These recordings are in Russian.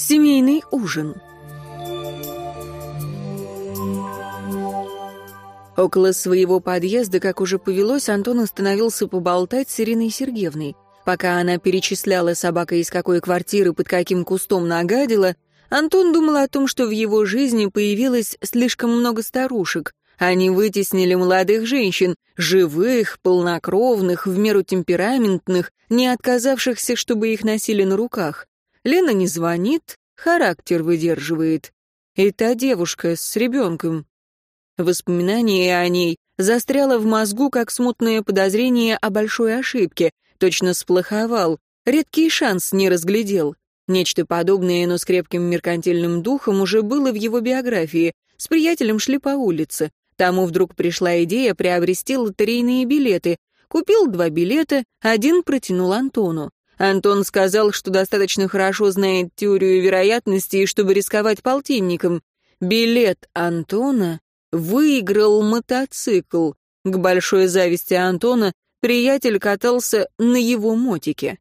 Семейный ужин. Около своего подъезда, как уже повелось, Антон остановился поболтать с Ириной Сергеевной. Пока она перечисляла собака из какой квартиры под каким кустом нагадила, Антон думал о том, что в его жизни появилось слишком много старушек. Они вытеснили молодых женщин, живых, полнокровных, в меру темпераментных, не отказавшихся, чтобы их носили на руках. Лена не звонит, характер выдерживает. И та девушка с ребенком. Воспоминание о ней застряло в мозгу, как смутное подозрение о большой ошибке. Точно сплоховал. Редкий шанс не разглядел. Нечто подобное, но с крепким меркантильным духом, уже было в его биографии. С приятелем шли по улице. Тому вдруг пришла идея приобрести лотерейные билеты. Купил два билета, один протянул Антону. Антон сказал, что достаточно хорошо знает теорию вероятности, чтобы рисковать полтинником. Билет Антона выиграл мотоцикл. К большой зависти Антона приятель катался на его мотике.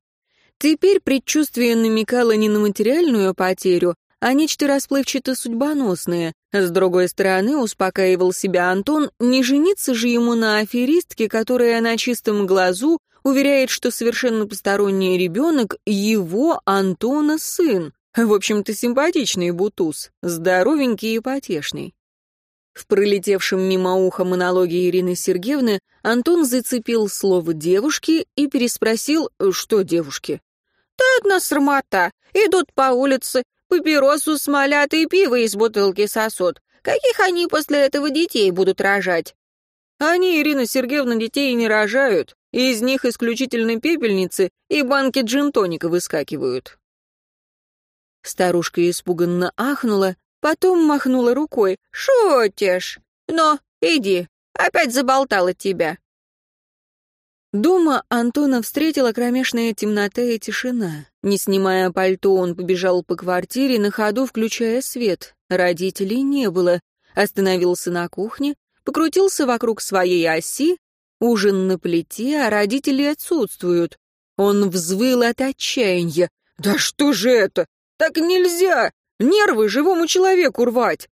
Теперь предчувствие намекало не на материальную потерю, а нечто расплывчато-судьбоносное. С другой стороны, успокаивал себя Антон, не жениться же ему на аферистке, которая на чистом глазу уверяет, что совершенно посторонний ребенок — его, Антона, сын. В общем-то, симпатичный бутуз, здоровенький и потешный. В пролетевшем мимо уха монологе Ирины Сергеевны Антон зацепил слово «девушки» и переспросил, что девушки. «Да одна срамота. Идут по улице, папиросу смолят и пиво из бутылки сосут. Каких они после этого детей будут рожать?» «Они, Ирина Сергеевна, детей не рожают. Из них исключительно пепельницы и банки джинтоника выскакивают». Старушка испуганно ахнула, потом махнула рукой. «Шутишь? Но, иди, опять заболтала тебя». Дома Антона встретила кромешная темнота и тишина. Не снимая пальто, он побежал по квартире, на ходу включая свет. Родителей не было. Остановился на кухне, покрутился вокруг своей оси, Ужин на плите, а родители отсутствуют. Он взвыл от отчаяния. «Да что же это? Так нельзя! Нервы живому человеку рвать!»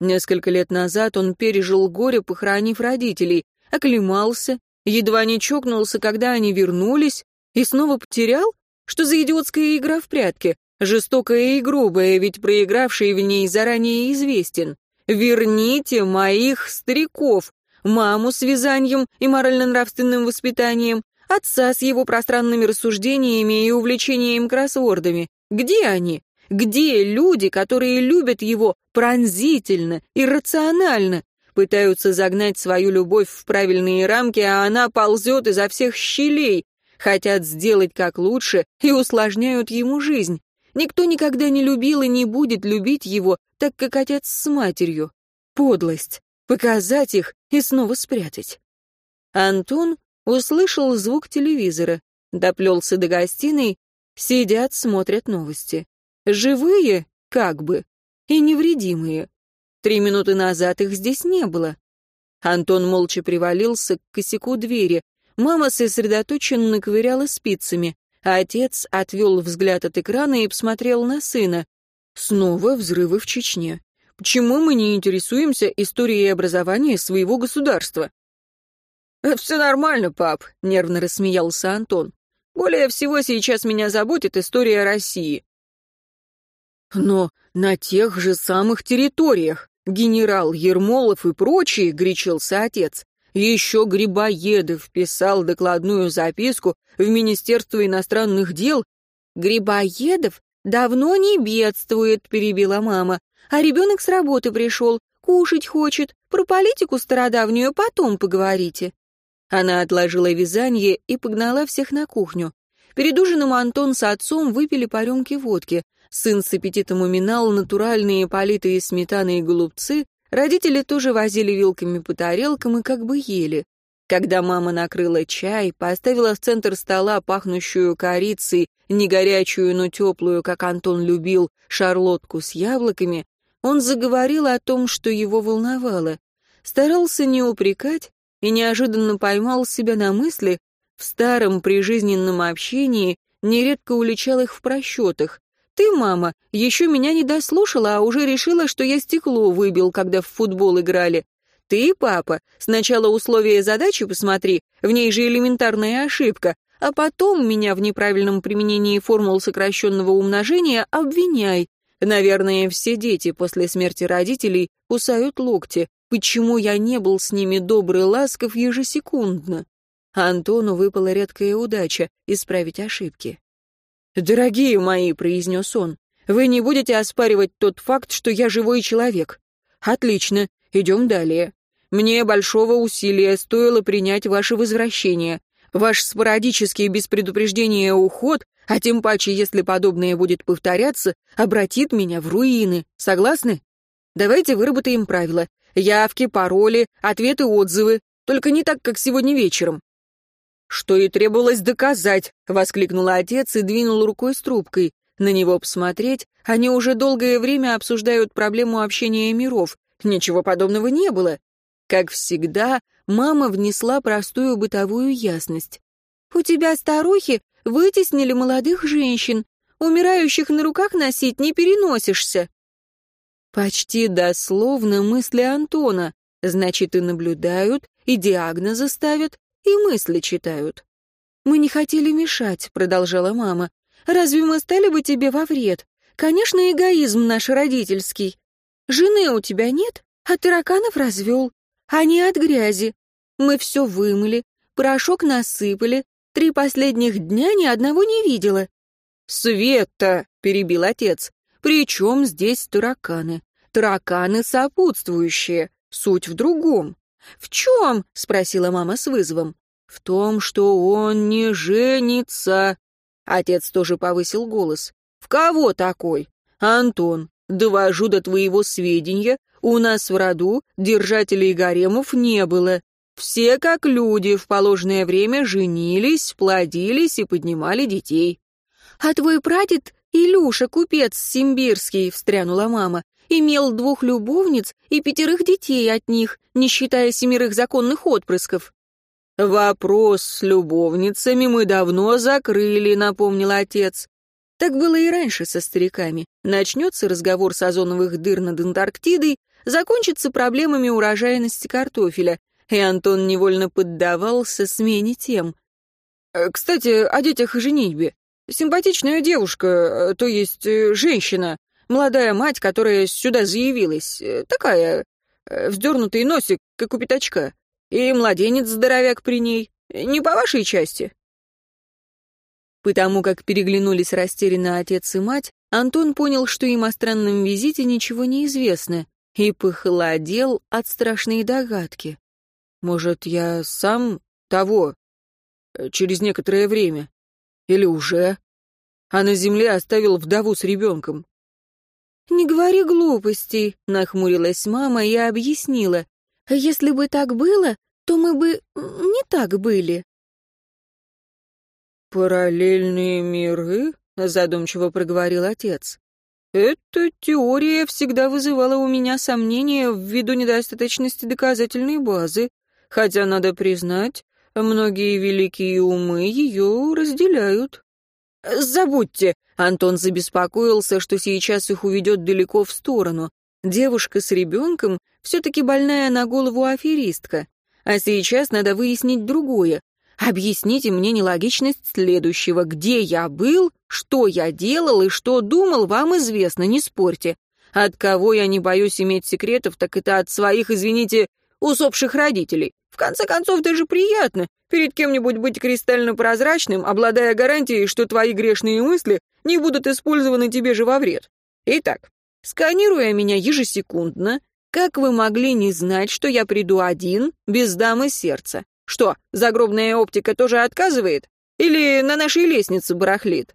Несколько лет назад он пережил горе, похоронив родителей, оклемался, едва не чокнулся, когда они вернулись, и снова потерял? Что за идиотская игра в прятки? Жестокая и грубая, ведь проигравший в ней заранее известен. «Верните моих стариков!» Маму с вязанием и морально-нравственным воспитанием, отца с его пространными рассуждениями и увлечением кроссвордами. Где они? Где люди, которые любят его пронзительно, иррационально, пытаются загнать свою любовь в правильные рамки, а она ползет изо всех щелей, хотят сделать как лучше и усложняют ему жизнь. Никто никогда не любил и не будет любить его, так как отец с матерью. Подлость показать их и снова спрятать. Антон услышал звук телевизора, доплелся до гостиной, сидят, смотрят новости. Живые, как бы, и невредимые. Три минуты назад их здесь не было. Антон молча привалился к косяку двери. Мама сосредоточенно ковыряла спицами. Отец отвел взгляд от экрана и посмотрел на сына. Снова взрывы в Чечне. Почему мы не интересуемся историей образования своего государства? «Э, «Все нормально, пап», — нервно рассмеялся Антон. «Более всего сейчас меня заботит история России». «Но на тех же самых территориях генерал Ермолов и прочие», — гречился отец, «еще Грибоедов писал докладную записку в Министерство иностранных дел». «Грибоедов давно не бедствует», — перебила мама а ребенок с работы пришел, кушать хочет, про политику стародавнюю потом поговорите». Она отложила вязание и погнала всех на кухню. Перед ужином Антон с отцом выпили по рюмке водки. Сын с аппетитом уминал натуральные политые сметаны и голубцы, родители тоже возили вилками по тарелкам и как бы ели. Когда мама накрыла чай, поставила в центр стола пахнущую корицей, не горячую, но теплую, как Антон любил, шарлотку с яблоками, он заговорил о том, что его волновало. Старался не упрекать и неожиданно поймал себя на мысли, в старом прижизненном общении нередко уличал их в просчетах. Ты, мама, еще меня не дослушала, а уже решила, что я стекло выбил, когда в футбол играли. Ты, папа, сначала условия задачи посмотри, в ней же элементарная ошибка, а потом меня в неправильном применении формул сокращенного умножения обвиняй. Наверное, все дети после смерти родителей кусают локти. Почему я не был с ними добрый, ласков ежесекундно? Антону выпала редкая удача — исправить ошибки. «Дорогие мои», — произнес он, — «вы не будете оспаривать тот факт, что я живой человек. Отлично, идем далее. Мне большого усилия стоило принять ваше возвращение. Ваш спорадический без предупреждения уход, а тем паче, если подобное будет повторяться, обратит меня в руины. Согласны? Давайте выработаем правила. Явки, пароли, ответы, отзывы. Только не так, как сегодня вечером. «Что и требовалось доказать», — воскликнул отец и двинул рукой с трубкой. На него посмотреть, они уже долгое время обсуждают проблему общения миров. Ничего подобного не было. Как всегда, мама внесла простую бытовую ясность. «У тебя, старухи, вытеснили молодых женщин. Умирающих на руках носить не переносишься». Почти дословно мысли Антона. Значит, и наблюдают, и диагнозы ставят, и мысли читают. «Мы не хотели мешать», — продолжала мама. «Разве мы стали бы тебе во вред? Конечно, эгоизм наш родительский. Жены у тебя нет, а тараканов развел. Они от грязи. Мы все вымыли, порошок насыпали, три последних дня ни одного не видела». «Света!» — перебил отец. «При чем здесь тараканы? Тараканы сопутствующие. Суть в другом. «В чем?» — спросила мама с вызовом. «В том, что он не женится». Отец тоже повысил голос. «В кого такой?» «Антон, довожу до твоего сведения, у нас в роду держателей гаремов не было. Все, как люди, в положенное время женились, плодились и поднимали детей». «А твой прадед Илюша, купец Симбирский», — встрянула мама, имел двух любовниц и пятерых детей от них, не считая семерых законных отпрысков. «Вопрос с любовницами мы давно закрыли», — напомнил отец. Так было и раньше со стариками. Начнется разговор с озоновых дыр над Антарктидой, закончится проблемами урожайности картофеля, и Антон невольно поддавался смене тем. «Э, «Кстати, о детях и женитьбе. Симпатичная девушка, э, то есть э, женщина, Молодая мать, которая сюда заявилась, такая, вздернутый носик, как у пятачка. И младенец-здоровяк при ней. Не по вашей части. Потому как переглянулись растерянно отец и мать, Антон понял, что им о странном визите ничего не известно, и похолодел от страшной догадки. «Может, я сам того, э, через некоторое время? Или уже? А на земле оставил вдову с ребенком. «Не говори глупостей», — нахмурилась мама и объяснила. «Если бы так было, то мы бы не так были». «Параллельные миры?» — задумчиво проговорил отец. «Эта теория всегда вызывала у меня сомнения ввиду недостаточности доказательной базы, хотя, надо признать, многие великие умы ее разделяют». «Забудьте», Антон забеспокоился, что сейчас их уведет далеко в сторону. Девушка с ребенком все-таки больная на голову аферистка. А сейчас надо выяснить другое. Объясните мне нелогичность следующего. Где я был, что я делал и что думал, вам известно, не спорьте. От кого я не боюсь иметь секретов, так это от своих, извините, усопших родителей. Конце концов, даже приятно перед кем-нибудь быть кристально прозрачным, обладая гарантией, что твои грешные мысли не будут использованы тебе же во вред. Итак, сканируя меня ежесекундно, как вы могли не знать, что я приду один, без дамы сердца? Что, загробная оптика тоже отказывает? Или на нашей лестнице барахлит?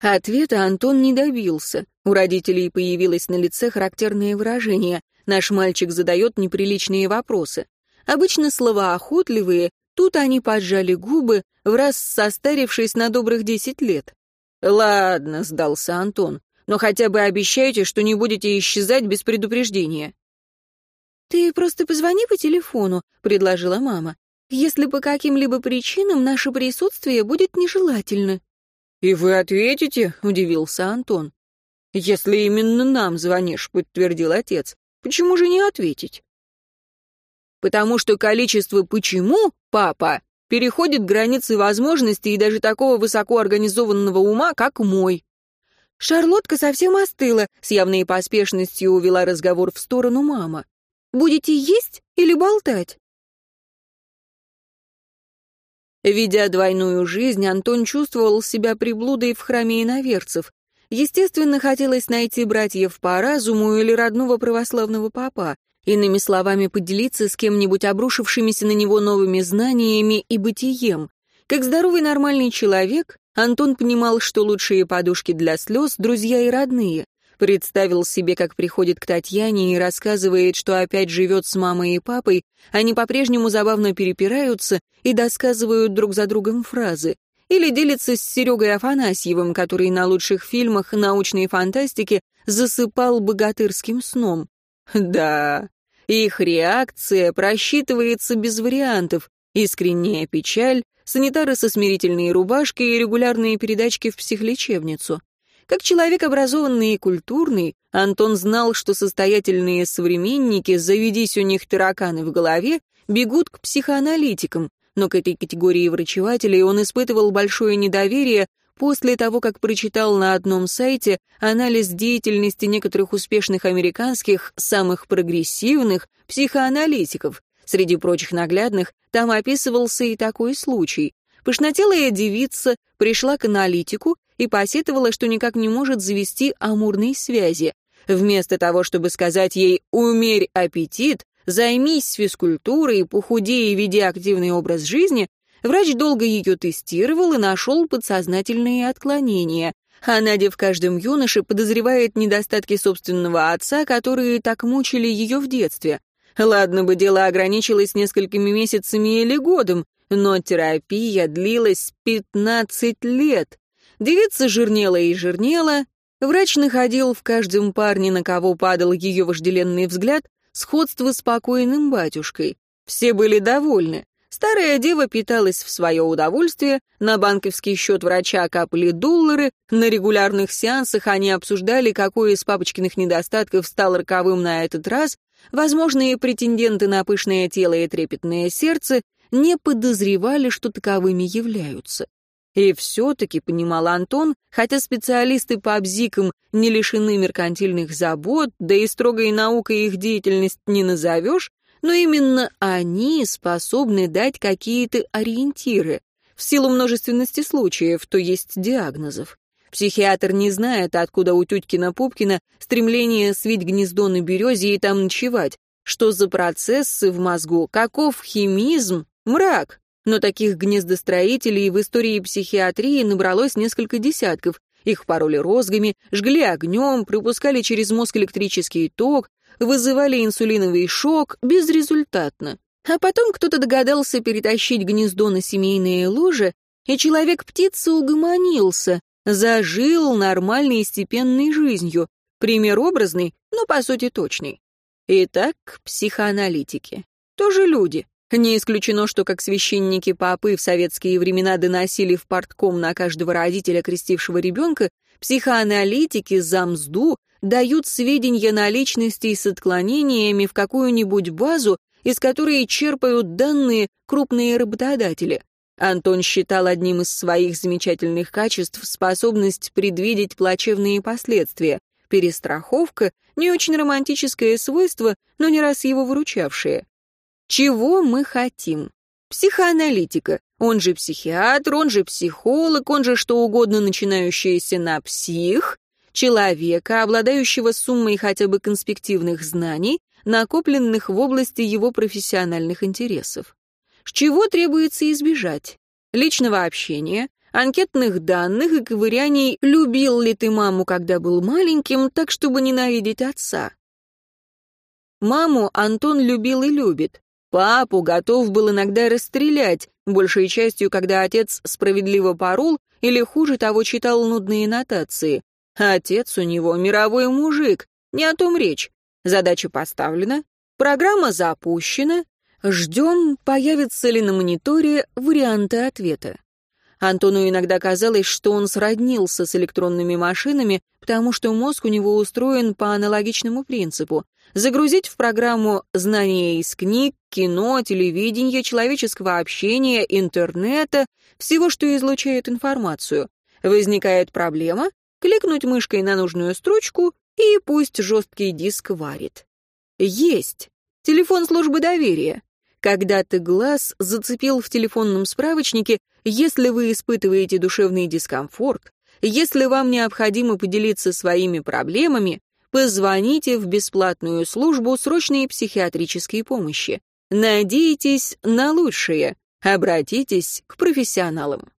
Ответа Антон не добился. У родителей появилось на лице характерное выражение. Наш мальчик задает неприличные вопросы. Обычно словоохотливые, тут они поджали губы, в раз состарившись на добрых десять лет. «Ладно», — сдался Антон, «но хотя бы обещайте, что не будете исчезать без предупреждения». «Ты просто позвони по телефону», — предложила мама. «Если по каким-либо причинам наше присутствие будет нежелательно». «И вы ответите?» — удивился Антон. «Если именно нам звонишь», — подтвердил отец, — «почему же не ответить?» «Потому что количество «почему», папа, переходит границы возможностей и даже такого высокоорганизованного ума, как мой». Шарлотка совсем остыла, с явной поспешностью увела разговор в сторону мама. «Будете есть или болтать?» Ведя двойную жизнь, Антон чувствовал себя приблудой в храме иноверцев. Естественно, хотелось найти братьев по разуму или родного православного папа, иными словами, поделиться с кем-нибудь обрушившимися на него новыми знаниями и бытием. Как здоровый нормальный человек, Антон понимал, что лучшие подушки для слез — друзья и родные. Представил себе, как приходит к Татьяне и рассказывает, что опять живет с мамой и папой, они по-прежнему забавно перепираются и досказывают друг за другом фразы. Или делится с Серегой Афанасьевым, который на лучших фильмах научной фантастики засыпал богатырским сном. Да, их реакция просчитывается без вариантов. Искренняя печаль, санитары со смирительной рубашкой и регулярные передачки в психлечебницу. Как человек образованный и культурный, Антон знал, что состоятельные современники, заведись у них тараканы в голове, бегут к психоаналитикам, но к этой категории врачевателей он испытывал большое недоверие после того, как прочитал на одном сайте анализ деятельности некоторых успешных американских, самых прогрессивных психоаналитиков. Среди прочих наглядных там описывался и такой случай. Пышнотелая девица пришла к аналитику и посетовала, что никак не может завести амурной связи. Вместо того, чтобы сказать ей «умерь аппетит», «займись физкультурой», «похудей и веди активный образ жизни», врач долго ее тестировал и нашел подсознательные отклонения. А Надя в каждом юноше подозревает недостатки собственного отца, которые так мучили ее в детстве. Ладно бы дело ограничилось несколькими месяцами или годом, но терапия длилась 15 лет. Девица жирнела и жирнела. Врач находил в каждом парне, на кого падал ее вожделенный взгляд, сходство с покойным батюшкой. Все были довольны. Старая дева питалась в свое удовольствие, на банковский счет врача капали доллары, на регулярных сеансах они обсуждали, какой из папочкиных недостатков стал роковым на этот раз, возможные претенденты на пышное тело и трепетное сердце не подозревали, что таковыми являются. И все-таки, понимал Антон, хотя специалисты по бзикам не лишены меркантильных забот, да и строгой наукой их деятельность не назовешь, но именно они способны дать какие-то ориентиры, в силу множественности случаев, то есть диагнозов. Психиатр не знает, откуда у Тюткина-Пупкина стремление свить гнездо на березе и там ночевать, что за процессы в мозгу, каков химизм, мрак. Но таких гнездостроителей в истории психиатрии набралось несколько десятков. Их пороли розгами, жгли огнем, пропускали через мозг электрический ток, вызывали инсулиновый шок безрезультатно. А потом кто-то догадался перетащить гнездо на семейные ложе, и человек-птица угомонился, зажил нормальной и степенной жизнью. Пример образный, но по сути точный. Итак, психоаналитики. Тоже люди. Не исключено, что как священники папы в советские времена доносили в портком на каждого родителя, крестившего ребенка, психоаналитики за мзду дают сведения на личности с отклонениями в какую-нибудь базу, из которой черпают данные крупные работодатели. Антон считал одним из своих замечательных качеств способность предвидеть плачевные последствия. Перестраховка — не очень романтическое свойство, но не раз его выручавшее. Чего мы хотим? Психоаналитика, он же психиатр, он же психолог, он же что угодно начинающийся на псих, человека, обладающего суммой хотя бы конспективных знаний, накопленных в области его профессиональных интересов. Чего требуется избежать? Личного общения, анкетных данных и ковыряний «любил ли ты маму, когда был маленьким, так, чтобы ненавидеть отца?» Маму Антон любил и любит. Папу готов был иногда расстрелять, большей частью, когда отец справедливо порол или, хуже того, читал нудные нотации. Отец у него мировой мужик, не о том речь. Задача поставлена, программа запущена, ждем, появятся ли на мониторе варианты ответа. Антону иногда казалось, что он сроднился с электронными машинами, потому что мозг у него устроен по аналогичному принципу. Загрузить в программу знания из книг, кино, телевидения, человеческого общения, интернета, всего, что излучает информацию. Возникает проблема, кликнуть мышкой на нужную строчку, и пусть жесткий диск варит. Есть. Телефон службы доверия. Когда-то глаз зацепил в телефонном справочнике, если вы испытываете душевный дискомфорт, если вам необходимо поделиться своими проблемами, позвоните в бесплатную службу срочной психиатрической помощи. Надейтесь на лучшее. Обратитесь к профессионалам.